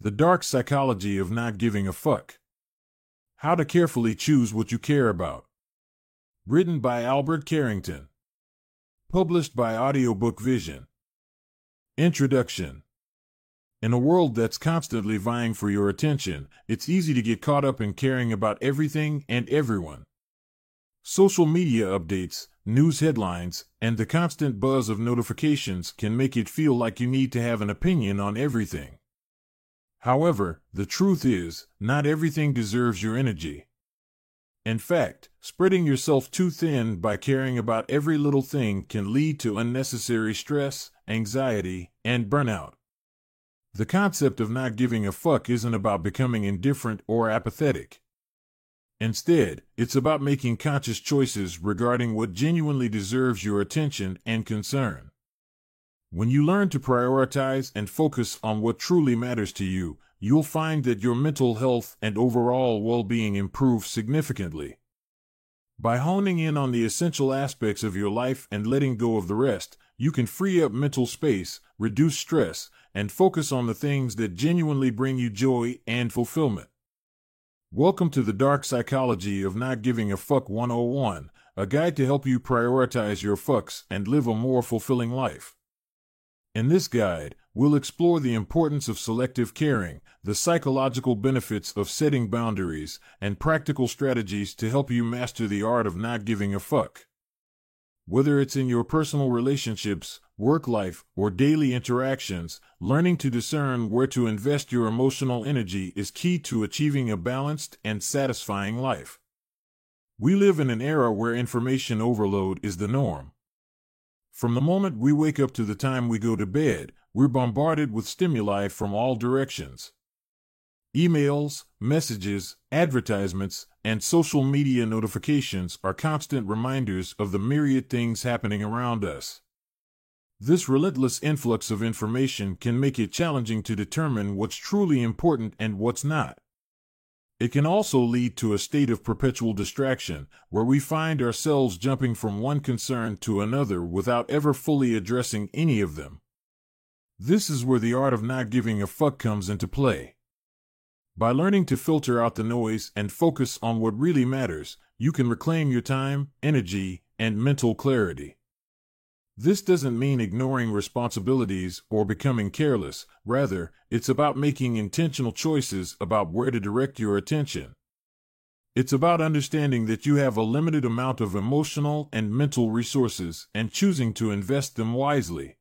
The Dark Psychology of Not Giving a Fuck. How to Carefully Choose What You Care About. Written by Albert Carrington. Published by Audiobook Vision. Introduction. In a world that's constantly vying for your attention, it's easy to get caught up in caring about everything and everyone. Social media updates, news headlines, and the constant buzz of notifications can make it feel like you need to have an opinion on everything. However, the truth is, not everything deserves your energy. In fact, spreading yourself too thin by caring about every little thing can lead to unnecessary stress, anxiety, and burnout. The concept of not giving a fuck isn't about becoming indifferent or apathetic. Instead, it's about making conscious choices regarding what genuinely deserves your attention and concern. When you learn to prioritize and focus on what truly matters to you, you'll find that your mental health and overall well being improve significantly. By honing in on the essential aspects of your life and letting go of the rest, you can free up mental space, reduce stress, and focus on the things that genuinely bring you joy and fulfillment. Welcome to the Dark Psychology of Not Giving a Fuck 101, a guide to help you prioritize your fucks and live a more fulfilling life. In this guide, we'll explore the importance of selective caring, the psychological benefits of setting boundaries, and practical strategies to help you master the art of not giving a fuck. Whether it's in your personal relationships, work life, or daily interactions, learning to discern where to invest your emotional energy is key to achieving a balanced and satisfying life. We live in an era where information overload is the norm. From the moment we wake up to the time we go to bed, we're bombarded with stimuli from all directions. Emails, messages, advertisements, and social media notifications are constant reminders of the myriad things happening around us. This relentless influx of information can make it challenging to determine what's truly important and what's not. It can also lead to a state of perpetual distraction, where we find ourselves jumping from one concern to another without ever fully addressing any of them. This is where the art of not giving a fuck comes into play. By learning to filter out the noise and focus on what really matters, you can reclaim your time, energy, and mental clarity. This doesn't mean ignoring responsibilities or becoming careless. Rather, it's about making intentional choices about where to direct your attention. It's about understanding that you have a limited amount of emotional and mental resources and choosing to invest them wisely.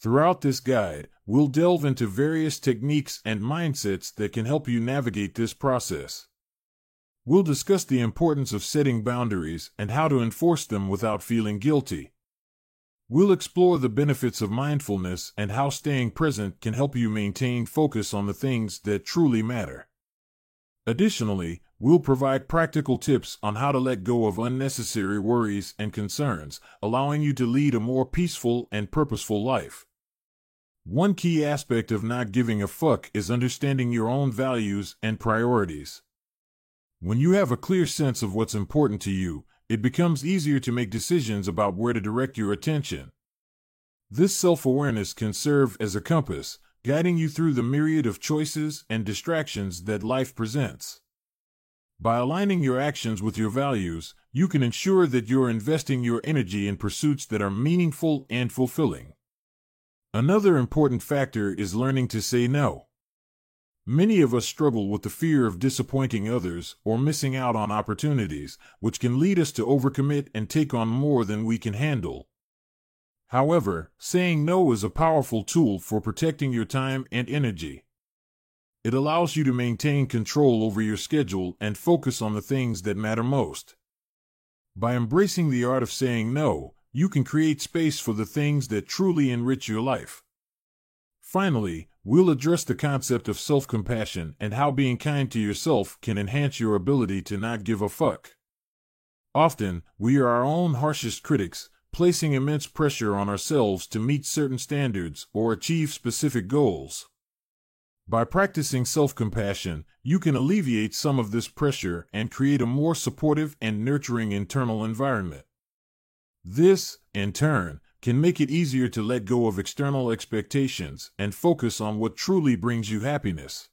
Throughout this guide, we'll delve into various techniques and mindsets that can help you navigate this process. We'll discuss the importance of setting boundaries and how to enforce them without feeling guilty. We'll explore the benefits of mindfulness and how staying present can help you maintain focus on the things that truly matter. Additionally, we'll provide practical tips on how to let go of unnecessary worries and concerns, allowing you to lead a more peaceful and purposeful life. One key aspect of not giving a fuck is understanding your own values and priorities. When you have a clear sense of what's important to you, it becomes easier to make decisions about where to direct your attention. This self awareness can serve as a compass, guiding you through the myriad of choices and distractions that life presents. By aligning your actions with your values, you can ensure that you're investing your energy in pursuits that are meaningful and fulfilling. Another important factor is learning to say no. Many of us struggle with the fear of disappointing others or missing out on opportunities, which can lead us to overcommit and take on more than we can handle. However, saying no is a powerful tool for protecting your time and energy. It allows you to maintain control over your schedule and focus on the things that matter most. By embracing the art of saying no, you can create space for the things that truly enrich your life. Finally, we'll address the concept of self compassion and how being kind to yourself can enhance your ability to not give a fuck. Often, we are our own harshest critics, placing immense pressure on ourselves to meet certain standards or achieve specific goals. By practicing self compassion, you can alleviate some of this pressure and create a more supportive and nurturing internal environment. This, in turn, can make it easier to let go of external expectations and focus on what truly brings you happiness.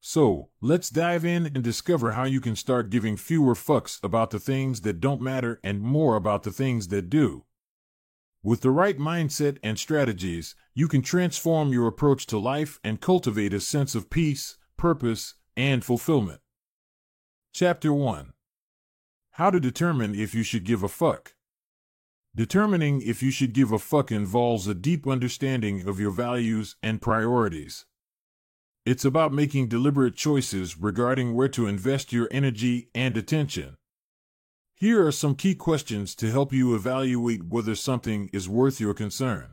So, let's dive in and discover how you can start giving fewer fucks about the things that don't matter and more about the things that do. With the right mindset and strategies, you can transform your approach to life and cultivate a sense of peace, purpose, and fulfillment. Chapter 1 How to determine if you should give a fuck. Determining if you should give a fuck involves a deep understanding of your values and priorities. It's about making deliberate choices regarding where to invest your energy and attention. Here are some key questions to help you evaluate whether something is worth your concern.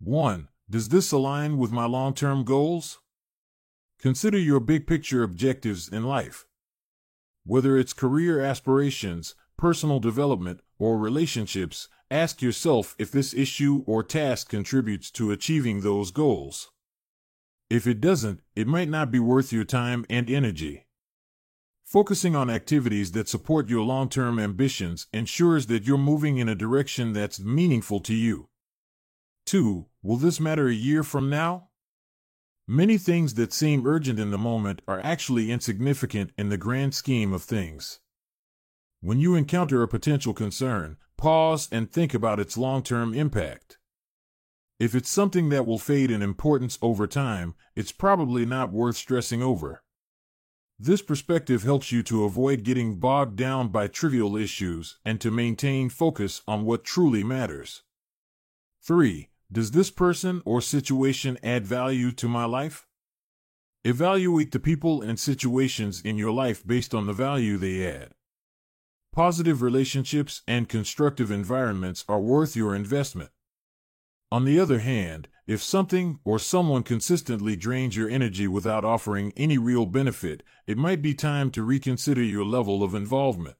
1. Does this align with my long term goals? Consider your big picture objectives in life. Whether it's career aspirations, personal development, or relationships, ask yourself if this issue or task contributes to achieving those goals. If it doesn't, it might not be worth your time and energy. Focusing on activities that support your long term ambitions ensures that you're moving in a direction that's meaningful to you. 2. Will this matter a year from now? Many things that seem urgent in the moment are actually insignificant in the grand scheme of things. When you encounter a potential concern, pause and think about its long term impact. If it's something that will fade in importance over time, it's probably not worth stressing over. This perspective helps you to avoid getting bogged down by trivial issues and to maintain focus on what truly matters. 3. Does this person or situation add value to my life? Evaluate the people and situations in your life based on the value they add. Positive relationships and constructive environments are worth your investment. On the other hand, if something or someone consistently drains your energy without offering any real benefit, it might be time to reconsider your level of involvement.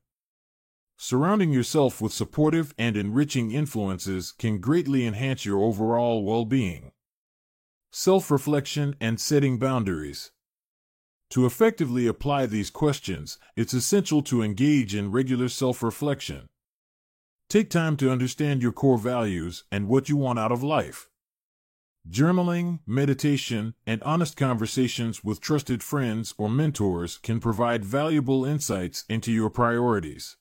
Surrounding yourself with supportive and enriching influences can greatly enhance your overall well being. Self reflection and setting boundaries. To effectively apply these questions, it's essential to engage in regular self reflection. Take time to understand your core values and what you want out of life. Journaling, meditation, and honest conversations with trusted friends or mentors can provide valuable insights into your priorities.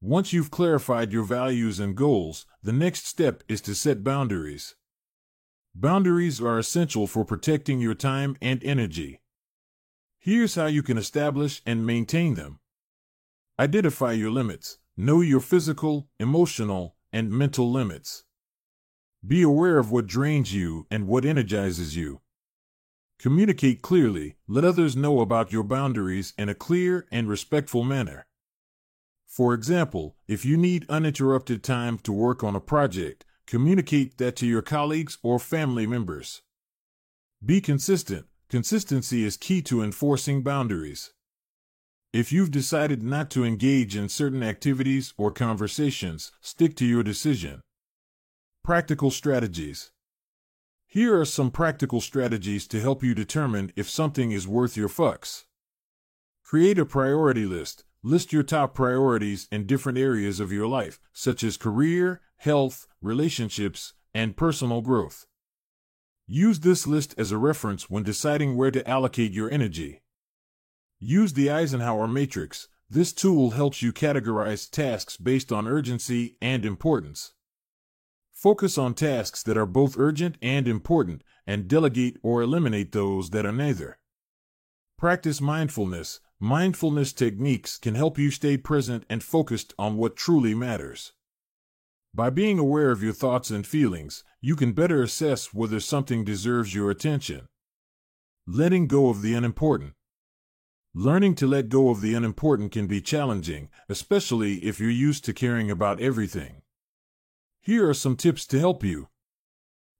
Once you've clarified your values and goals, the next step is to set boundaries. Boundaries are essential for protecting your time and energy. Here's how you can establish and maintain them. Identify your limits. Know your physical, emotional, and mental limits. Be aware of what drains you and what energizes you. Communicate clearly. Let others know about your boundaries in a clear and respectful manner. For example, if you need uninterrupted time to work on a project, communicate that to your colleagues or family members. Be consistent. Consistency is key to enforcing boundaries. If you've decided not to engage in certain activities or conversations, stick to your decision. Practical strategies. Here are some practical strategies to help you determine if something is worth your fucks. Create a priority list. List your top priorities in different areas of your life, such as career, health, relationships, and personal growth. Use this list as a reference when deciding where to allocate your energy. Use the Eisenhower matrix. This tool helps you categorize tasks based on urgency and importance. Focus on tasks that are both urgent and important, and delegate or eliminate those that are neither. Practice mindfulness. Mindfulness techniques can help you stay present and focused on what truly matters. By being aware of your thoughts and feelings, you can better assess whether something deserves your attention. Letting go of the unimportant. Learning to let go of the unimportant can be challenging, especially if you're used to caring about everything. Here are some tips to help you.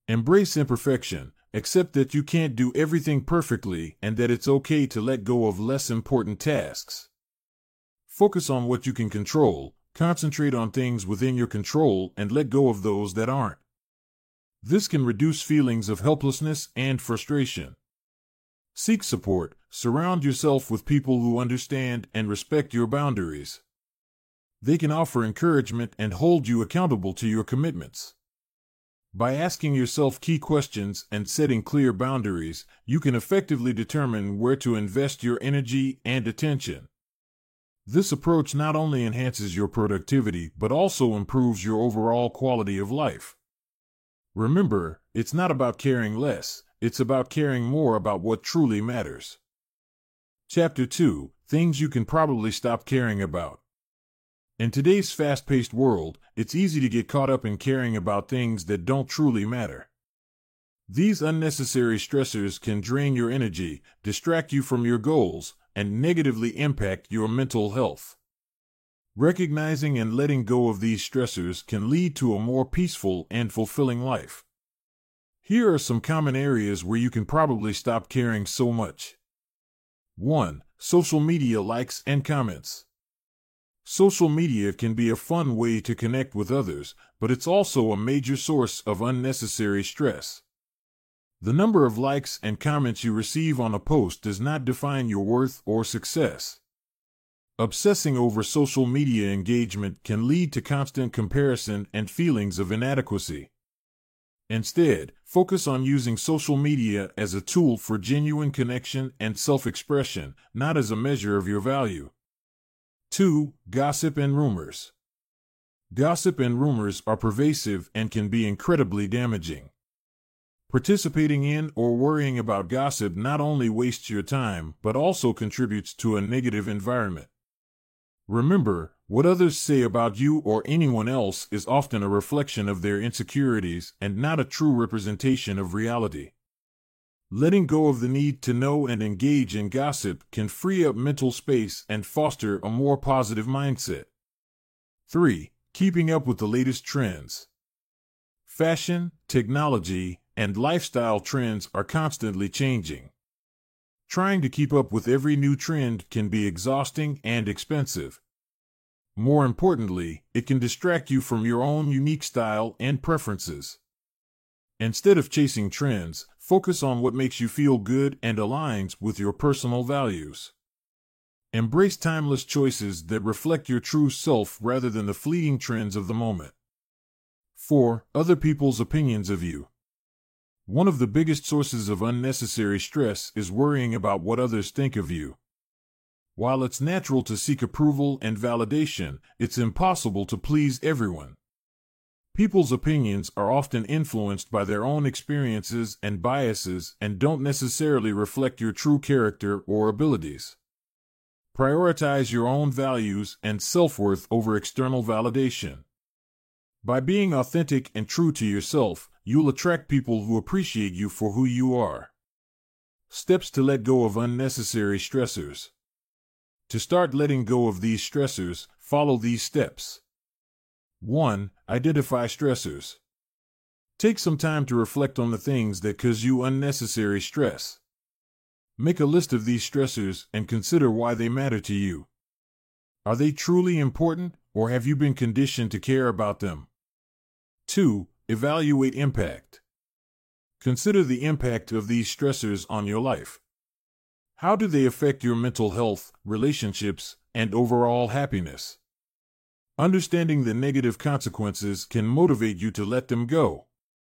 Embrace imperfection. Accept that you can't do everything perfectly and that it's okay to let go of less important tasks. Focus on what you can control, Concentrate on things within your control and let go of those that aren't. This can reduce feelings of helplessness and frustration. Seek support. Surround yourself with people who understand and respect your boundaries. They can offer encouragement and hold you accountable to your commitments. By asking yourself key questions and setting clear boundaries, you can effectively determine where to invest your energy and attention. This approach not only enhances your productivity, but also improves your overall quality of life. Remember, it's not about caring less, it's about caring more about what truly matters. Chapter 2 Things You Can Probably Stop Caring About. In today's fast paced world, it's easy to get caught up in caring about things that don't truly matter. These unnecessary stressors can drain your energy, distract you from your goals, and negatively impact your mental health. Recognizing and letting go of these stressors can lead to a more peaceful and fulfilling life. Here are some common areas where you can probably stop caring so much. 1. Social media likes and comments. Social media can be a fun way to connect with others, but it's also a major source of unnecessary stress. The number of likes and comments you receive on a post does not define your worth or success. Obsessing over social media engagement can lead to constant comparison and feelings of inadequacy. Instead, focus on using social media as a tool for genuine connection and self expression, not as a measure of your value. 2. Gossip and rumors. Gossip and rumors are pervasive and can be incredibly damaging. Participating in or worrying about gossip not only wastes your time, but also contributes to a negative environment. Remember, what others say about you or anyone else is often a reflection of their insecurities and not a true representation of reality. Letting go of the need to know and engage in gossip can free up mental space and foster a more positive mindset. 3. Keeping up with the latest trends. Fashion, technology, and lifestyle trends are constantly changing. Trying to keep up with every new trend can be exhausting and expensive. More importantly, it can distract you from your own unique style and preferences. Instead of chasing trends, focus on what makes you feel good and aligns with your personal values. Embrace timeless choices that reflect your true self rather than the fleeting trends of the moment. 4. Other people's opinions of you. One of the biggest sources of unnecessary stress is worrying about what others think of you. While it's natural to seek approval and validation, it's impossible to please everyone. People's opinions are often influenced by their own experiences and biases and don't necessarily reflect your true character or abilities. Prioritize your own values and self worth over external validation. By being authentic and true to yourself, you'll attract people who appreciate you for who you are. Steps to let go of unnecessary stressors. To start letting go of these stressors, follow these steps. 1. Identify stressors. Take some time to reflect on the things that cause you unnecessary stress. Make a list of these stressors and consider why they matter to you. Are they truly important, or have you been conditioned to care about them? 2. Evaluate impact. Consider the impact of these stressors on your life. How do they affect your mental health, relationships, and overall happiness? Understanding the negative consequences can motivate you to let them go.